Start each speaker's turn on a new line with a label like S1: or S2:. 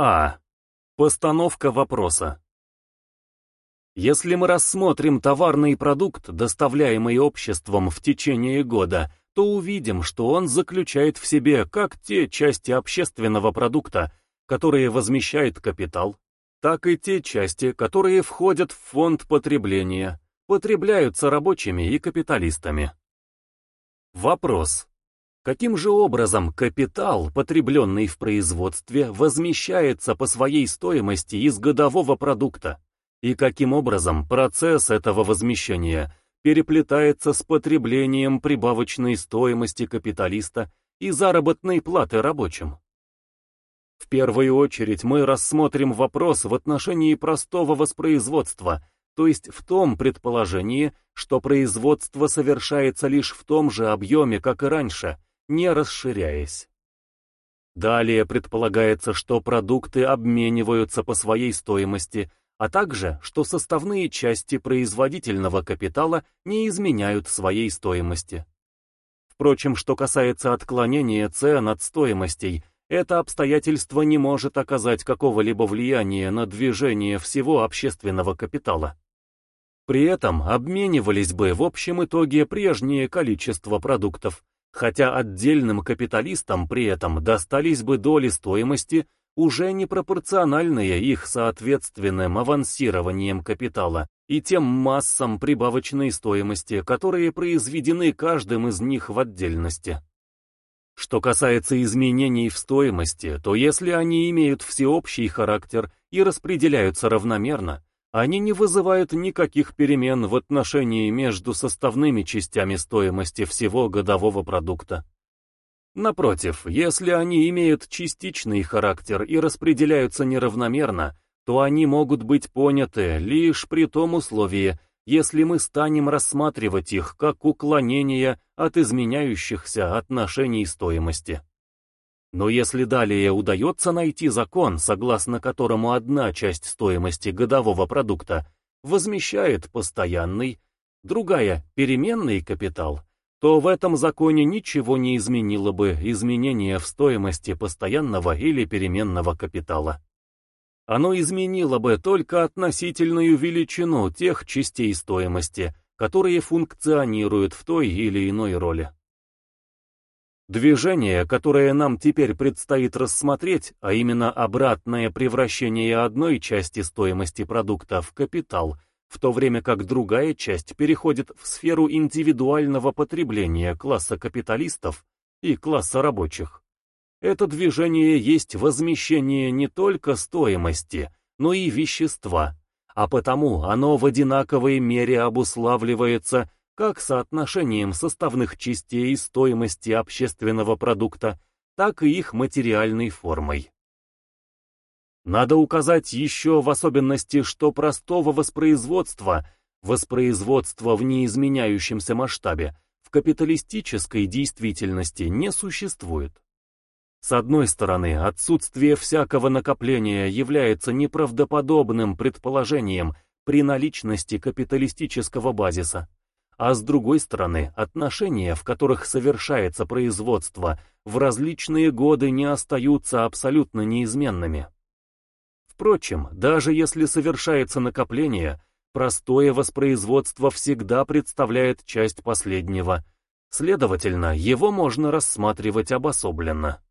S1: А. Постановка вопроса. Если мы рассмотрим товарный продукт, доставляемый обществом в течение года, то увидим, что он заключает в себе как те части общественного продукта, которые возмещает капитал, так и те части, которые входят в фонд потребления, потребляются рабочими и капиталистами. Вопрос. Каким же образом капитал, потребленный в производстве, возмещается по своей стоимости из годового продукта? и каким образом процесс этого возмещения переплетается с потреблением прибавочной стоимости капиталиста и заработной платы рабочим. В первую очередь мы рассмотрим вопрос в отношении простого воспроизводства, то есть в том предположении, что производство совершается лишь в том же объеме, как и раньше, не расширяясь. Далее предполагается, что продукты обмениваются по своей стоимости а также, что составные части производительного капитала не изменяют своей стоимости. Впрочем, что касается отклонения цен от стоимостей, это обстоятельство не может оказать какого-либо влияния на движение всего общественного капитала. При этом обменивались бы в общем итоге прежнее количество продуктов, хотя отдельным капиталистам при этом достались бы доли стоимости, уже не пропорциональные их соответственным авансированием капитала и тем массам прибавочной стоимости, которые произведены каждым из них в отдельности. Что касается изменений в стоимости, то если они имеют всеобщий характер и распределяются равномерно, они не вызывают никаких перемен в отношении между составными частями стоимости всего годового продукта. Напротив, если они имеют частичный характер и распределяются неравномерно, то они могут быть поняты лишь при том условии, если мы станем рассматривать их как уклонение от изменяющихся отношений стоимости. Но если далее удается найти закон, согласно которому одна часть стоимости годового продукта возмещает постоянный, другая – переменный капитал, то в этом законе ничего не изменило бы изменение в стоимости постоянного или переменного капитала. Оно изменило бы только относительную величину тех частей стоимости, которые функционируют в той или иной роли. Движение, которое нам теперь предстоит рассмотреть, а именно обратное превращение одной части стоимости продукта в капитал – в то время как другая часть переходит в сферу индивидуального потребления класса капиталистов и класса рабочих. Это движение есть возмещение не только стоимости, но и вещества, а потому оно в одинаковой мере обуславливается как соотношением составных частей стоимости общественного продукта, так и их материальной формой. Надо указать еще в особенности, что простого воспроизводства, воспроизводства в неизменяющемся масштабе, в капиталистической действительности не существует. С одной стороны, отсутствие всякого накопления является неправдоподобным предположением при наличности капиталистического базиса, а с другой стороны, отношения, в которых совершается производство, в различные годы не остаются абсолютно неизменными. Впрочем, даже если совершается накопление, простое воспроизводство всегда представляет часть последнего. Следовательно, его можно рассматривать обособленно.